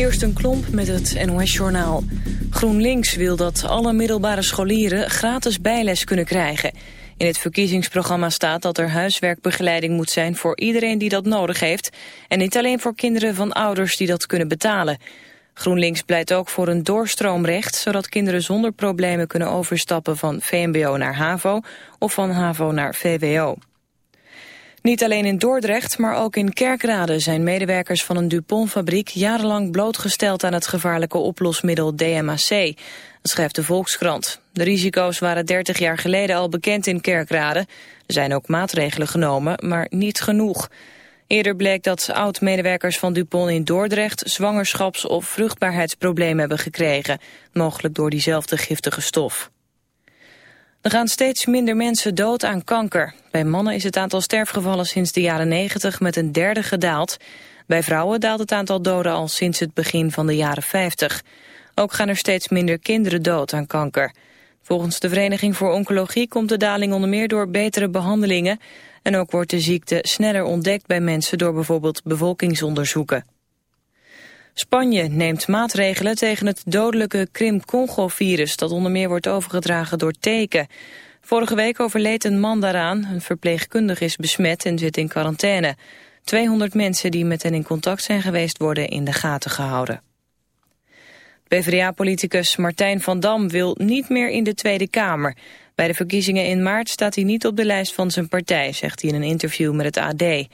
Kirsten Klomp met het NOS-journaal. GroenLinks wil dat alle middelbare scholieren gratis bijles kunnen krijgen. In het verkiezingsprogramma staat dat er huiswerkbegeleiding moet zijn voor iedereen die dat nodig heeft. En niet alleen voor kinderen van ouders die dat kunnen betalen. GroenLinks pleit ook voor een doorstroomrecht, zodat kinderen zonder problemen kunnen overstappen van VMBO naar HAVO of van HAVO naar VWO. Niet alleen in Dordrecht, maar ook in Kerkrade zijn medewerkers van een Dupont-fabriek jarenlang blootgesteld aan het gevaarlijke oplosmiddel DMAC. Dat schrijft de Volkskrant. De risico's waren 30 jaar geleden al bekend in Kerkrade. Er zijn ook maatregelen genomen, maar niet genoeg. Eerder bleek dat oud-medewerkers van Dupont in Dordrecht zwangerschaps- of vruchtbaarheidsproblemen hebben gekregen, mogelijk door diezelfde giftige stof. Er gaan steeds minder mensen dood aan kanker. Bij mannen is het aantal sterfgevallen sinds de jaren 90 met een derde gedaald. Bij vrouwen daalt het aantal doden al sinds het begin van de jaren 50. Ook gaan er steeds minder kinderen dood aan kanker. Volgens de Vereniging voor Oncologie komt de daling onder meer door betere behandelingen. En ook wordt de ziekte sneller ontdekt bij mensen door bijvoorbeeld bevolkingsonderzoeken. Spanje neemt maatregelen tegen het dodelijke Krim-Congo-virus... dat onder meer wordt overgedragen door teken. Vorige week overleed een man daaraan. Een verpleegkundige is besmet en zit in quarantaine. 200 mensen die met hen in contact zijn geweest worden in de gaten gehouden. PvdA-politicus Martijn van Dam wil niet meer in de Tweede Kamer. Bij de verkiezingen in maart staat hij niet op de lijst van zijn partij, zegt hij in een interview met het AD.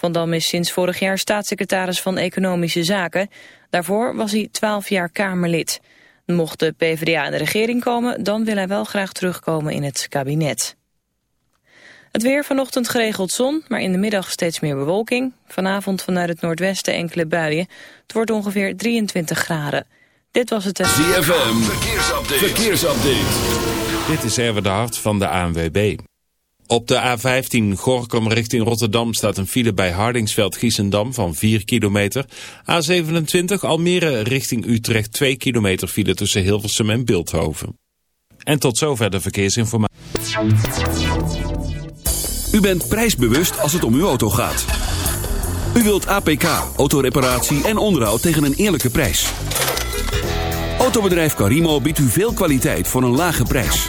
Van Dam is sinds vorig jaar staatssecretaris van Economische Zaken. Daarvoor was hij 12 jaar Kamerlid. Mocht de PvdA in de regering komen, dan wil hij wel graag terugkomen in het kabinet. Het weer vanochtend geregeld zon, maar in de middag steeds meer bewolking. Vanavond vanuit het noordwesten enkele buien. Het wordt ongeveer 23 graden. Dit was het... ZFM, verkeersupdate. verkeersupdate. Dit is Erwin de Hart van de ANWB. Op de A15 Gorkum richting Rotterdam staat een file bij Hardingsveld-Giessendam van 4 kilometer. A27 Almere richting Utrecht 2 kilometer file tussen Hilversum en Beeldhoven. En tot zover de verkeersinformatie. U bent prijsbewust als het om uw auto gaat. U wilt APK, autoreparatie en onderhoud tegen een eerlijke prijs. Autobedrijf Carimo biedt u veel kwaliteit voor een lage prijs.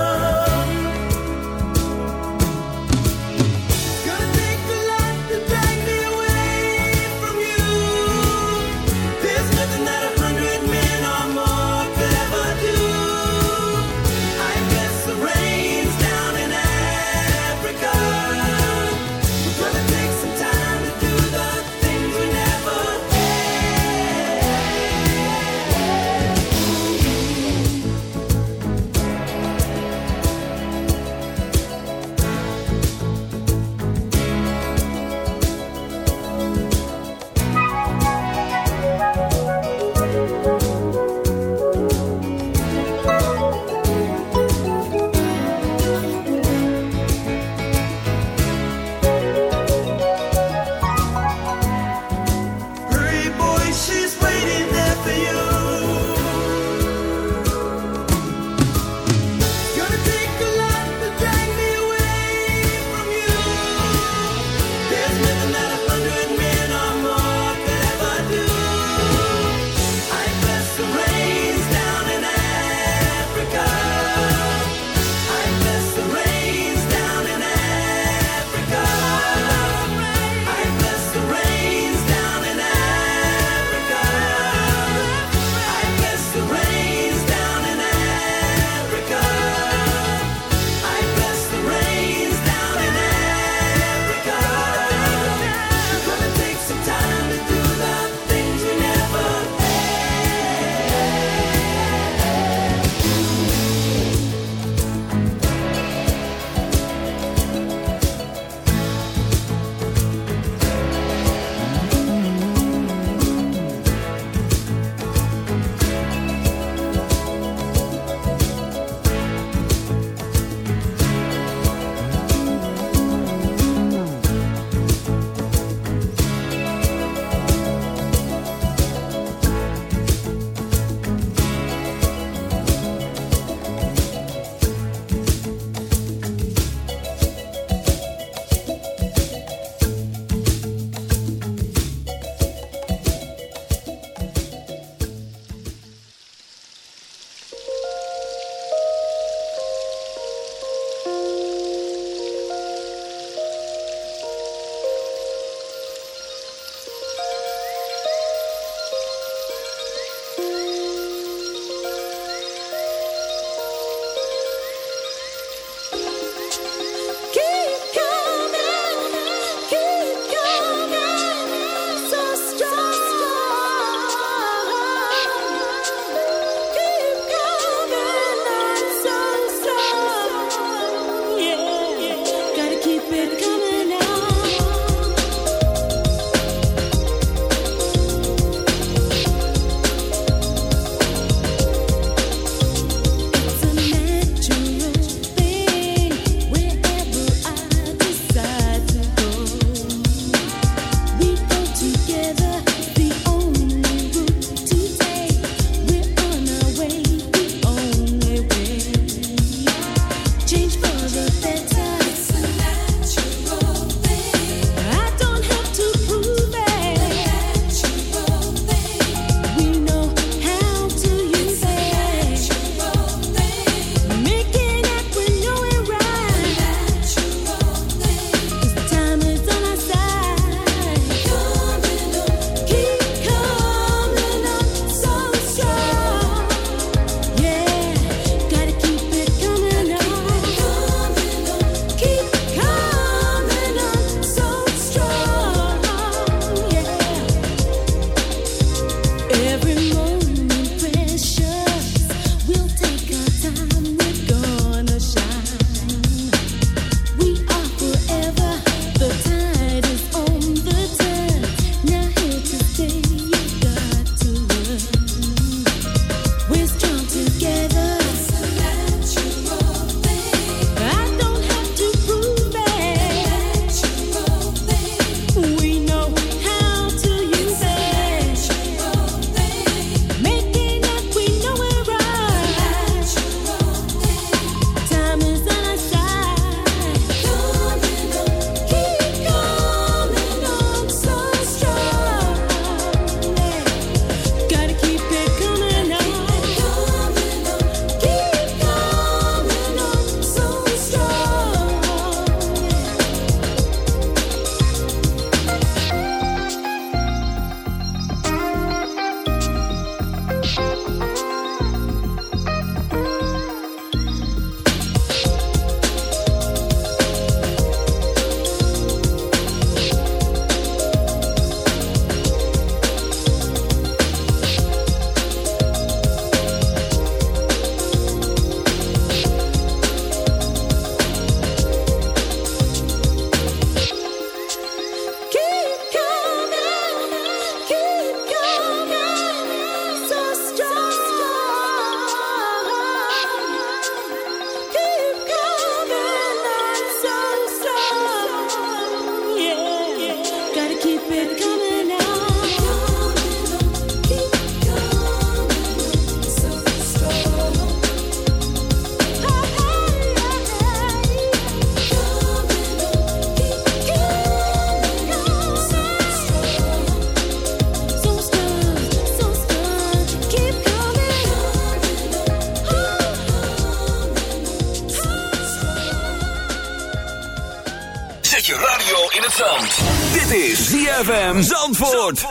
ZFM Zandvoort.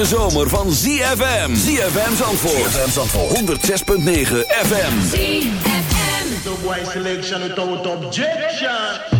hete zomer van ZFM. ZFM Zandvoort. ZFM Zandvoort. 106.9 FM. ZFM. The boy selection without objection.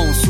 Vent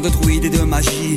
De druides et de magie,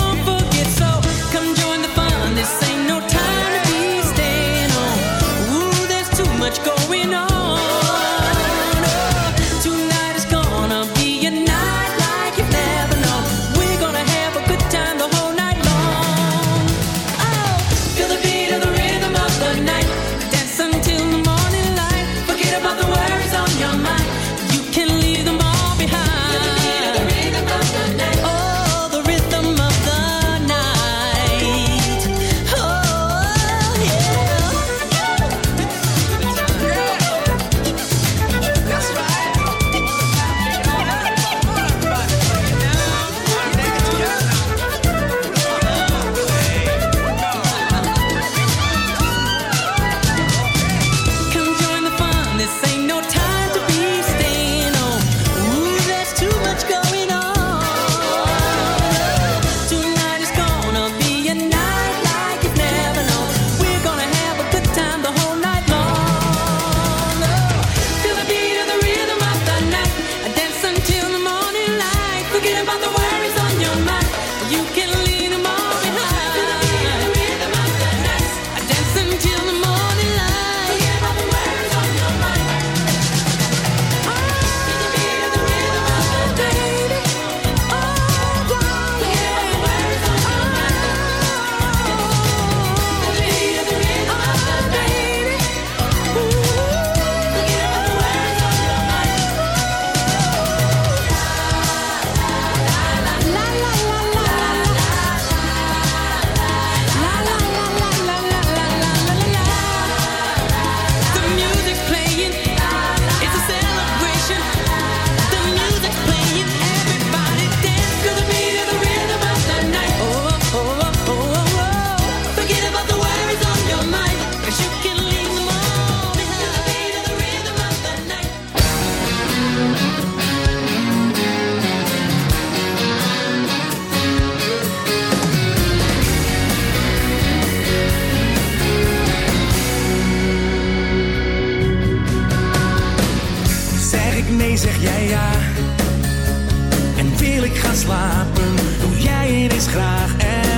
ik ga slapen, doe jij het eens graag. En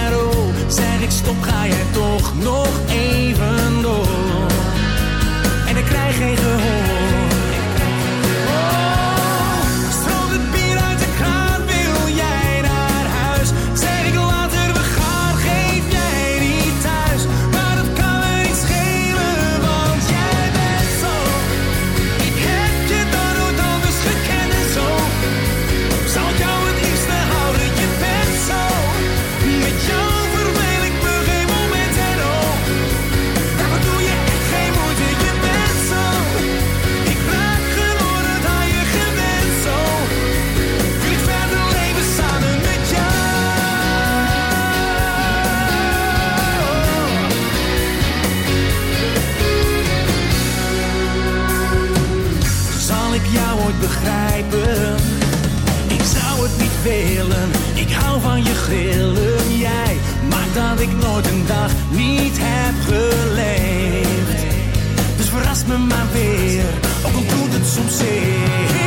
zeg ik stop, ga jij toch nog even door. En ik krijg geen gehoor grillen jij maakt dat ik nooit een dag niet heb geleefd. Dus verrast me maar weer, ook al doet het soms zeer.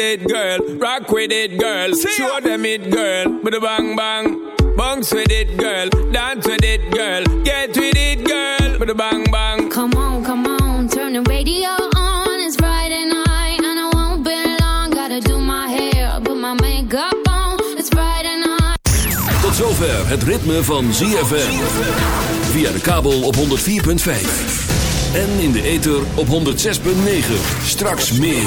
it, girl. Rock with it, girl. Show them it, girl. Bada bang bang. Bounce with it, girl. Dance with it, girl. Get with it, girl. Bada bang bang. Come on, come on. Turn the radio on. It's Friday night and I won't be long. Gotta do my hair, put my makeup on. It's Friday night. Tot zover het ritme van ZFM. Via de kabel op 104.5. En in de ether op 106.9. Straks meer.